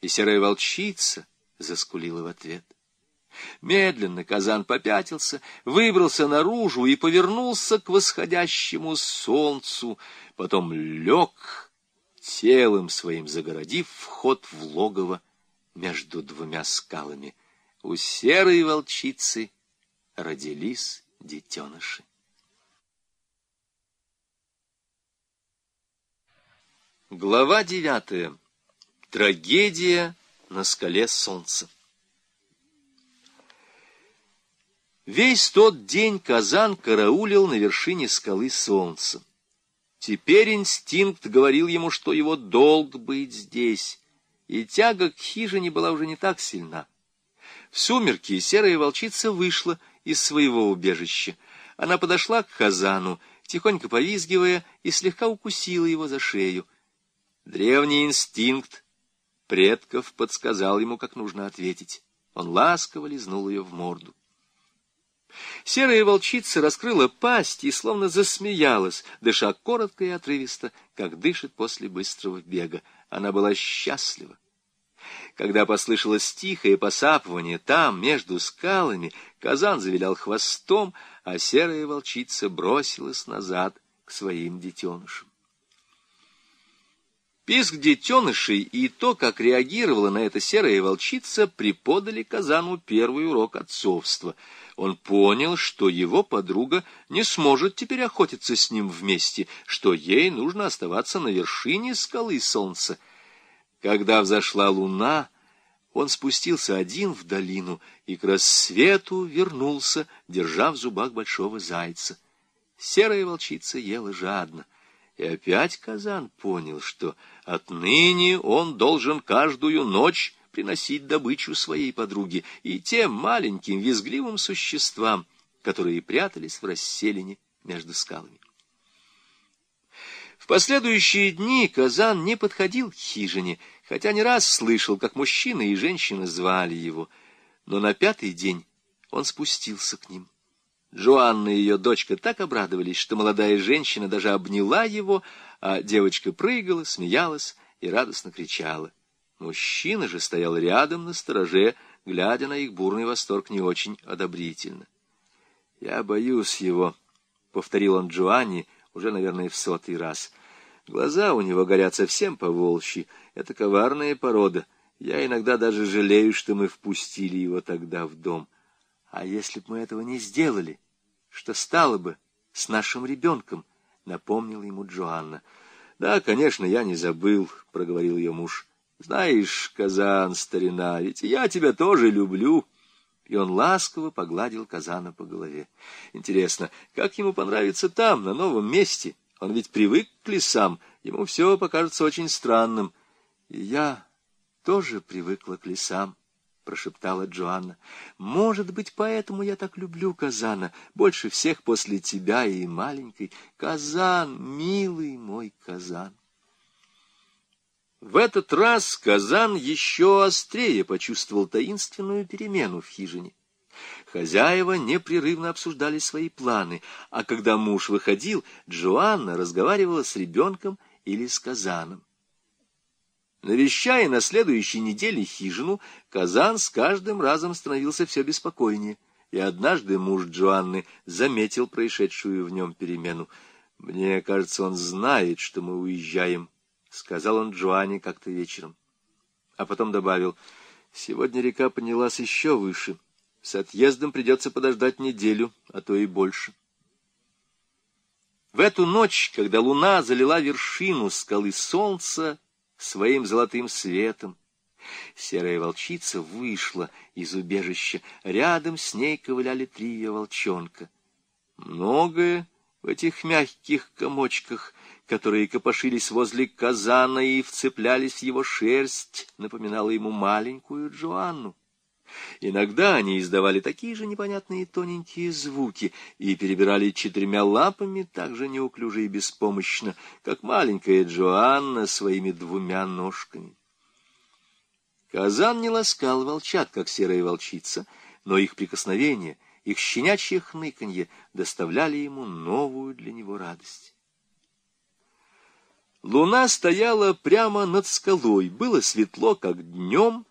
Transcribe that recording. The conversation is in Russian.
и серая волчица заскулила в ответ. Медленно казан попятился, выбрался наружу и повернулся к восходящему солнцу, потом лег, телом своим загородив вход в логово между двумя скалами. У серой волчицы родились детеныши. Глава девятая. Трагедия на скале солнца. Весь тот день Казан караулил на вершине скалы солнца. Теперь инстинкт говорил ему, что его долг быть здесь, и тяга к хижине была уже не так сильна. В сумерки серая волчица вышла из своего убежища. Она подошла к Казану, тихонько повизгивая, и слегка укусила его за шею. Древний инстинкт предков подсказал ему, как нужно ответить. Он ласково лизнул ее в морду. Серая волчица раскрыла пасть и словно засмеялась, дыша коротко и отрывисто, как дышит после быстрого бега. Она была счастлива. Когда послышалось тихое посапывание там, между скалами, казан завилял хвостом, а серая волчица бросилась назад к своим детенышам. Писк детенышей и то, как реагировала на это серая волчица, преподали Казану первый урок отцовства. Он понял, что его подруга не сможет теперь охотиться с ним вместе, что ей нужно оставаться на вершине скалы солнца. Когда взошла луна, он спустился один в долину и к рассвету вернулся, держа в зубах большого зайца. Серая волчица ела жадно. И опять Казан понял, что отныне он должен каждую ночь приносить добычу своей подруге и тем маленьким визгливым существам, которые прятались в расселине между скалами. В последующие дни Казан не подходил к хижине, хотя не раз слышал, как мужчина и женщина звали его, но на пятый день он спустился к ним. Джоанна и ее дочка так обрадовались, что молодая женщина даже обняла его, а девочка прыгала, смеялась и радостно кричала. Мужчина же стоял рядом на стороже, глядя на их бурный восторг не очень одобрительно. «Я боюсь его», — повторил он Джоанне уже, наверное, в сотый раз. «Глаза у него горят совсем по-волчьи. Это коварная порода. Я иногда даже жалею, что мы впустили его тогда в дом». А если бы мы этого не сделали, что стало бы с нашим ребенком? Напомнила ему Джоанна. Да, конечно, я не забыл, проговорил ее муж. Знаешь, Казан, старина, ведь я тебя тоже люблю. И он ласково погладил Казана по голове. Интересно, как ему понравится там, на новом месте? Он ведь привык к лесам, ему все покажется очень странным. И я тоже привыкла к лесам прошептала Джоанна. «Может быть, поэтому я так люблю Казана, больше всех после тебя и маленькой. Казан, милый мой Казан!» В этот раз Казан еще острее почувствовал таинственную перемену в хижине. Хозяева непрерывно обсуждали свои планы, а когда муж выходил, Джоанна разговаривала с ребенком или с Казаном. Навещая на следующей неделе хижину, Казан с каждым разом становился все беспокойнее, и однажды муж Джоанны заметил происшедшую в нем перемену. «Мне кажется, он знает, что мы уезжаем», — сказал он Джоанне как-то вечером. А потом добавил, «Сегодня река поднялась еще выше. С отъездом придется подождать неделю, а то и больше». В эту ночь, когда луна залила вершину скалы солнца, своим золотым светом. Серая волчица вышла из убежища. Рядом с ней ковыляли три ее волчонка. Многое в этих мягких комочках, которые копошились возле казана и вцеплялись в его шерсть, напоминало ему маленькую Джоанну. Иногда они издавали такие же непонятные тоненькие звуки и перебирали четырьмя лапами так же неуклюже и беспомощно, как маленькая Джоанна своими двумя ножками. Казан не ласкал волчат, как серая волчица, но их прикосновения, их щенячье хныканье доставляли ему новую для него радость. Луна стояла прямо над скалой, было светло, как днем,